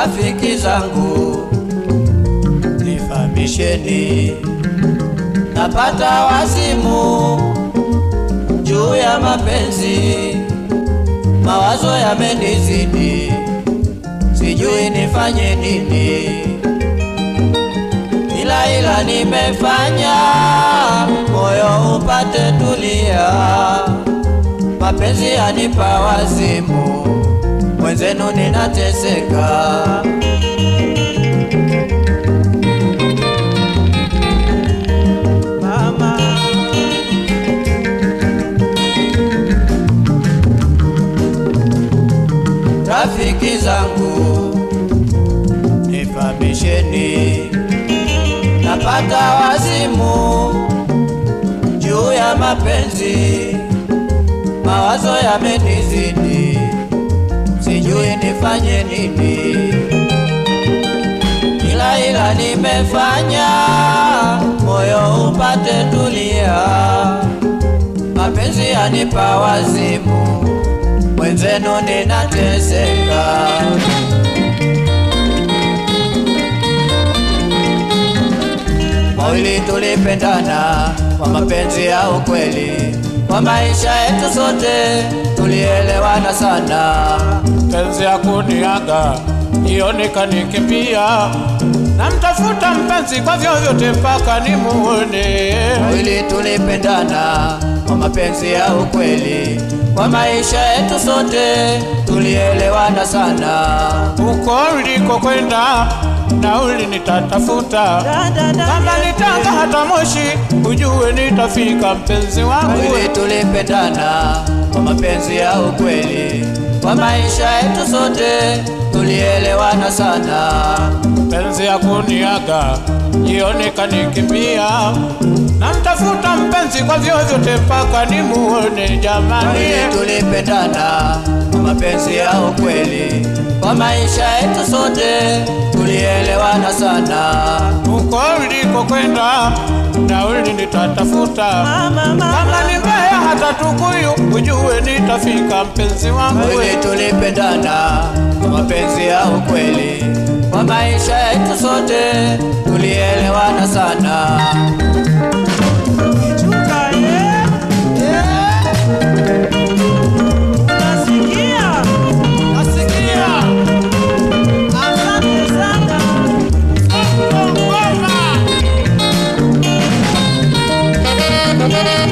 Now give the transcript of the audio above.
Rafiki zangu. Nifahamisheni, napata wazimu juu ya mapenzi, mawazo yamenizidi, sijui nifanye nini, ila ila nimefanya moyo upate tulia, mapenzi yanipa wazimu, mwenzenu ninateseka. Rafiki zangu nifahamisheni, napata wazimu juu ya mapenzi, mawazo yamenizidi, sijui nifanye nini, ila ila nimefanya moyo upate tulia, mapenzi yanipa wazimu, mwenzenu ninateseka. Mawili tulipendana kwa mapenzi ya ukweli, kwa maisha yetu sote tulielewana sana. penzi ya kuniaga ionika nikimbia, namtafuta mpenzi kwa vyovyote mpaka nimuone. Wili tulipendana kwa mapenzi ya ukweli, kwa maisha yetu sote tulielewana sana. Uko uliko kwenda na uli nitatafuta, kama nitanga hata Moshi ujue nitafika, mpenzi wangu Wewe tulipendana kwa mapenzi ya ukweli, kwa maisha yetu sote tulielewana sana. Mpenzi ya kuniaga jioni kanikimbia, namtafuta mpenzi kwa vyovyote mpaka nimuone. Jamani, wewe tulipendana kwa mapenzi ya ukweli, kwa maisha yetu sote tulielewana sana. Uliko nauli nitatafuta, kama ni Mbeya hata Tukuyu ujue nitafika, mpenzi wangu. Wawili tulipendana kwa mapenzi ya ukweli, kwa maisha yetu sote tulielewana sana. Thank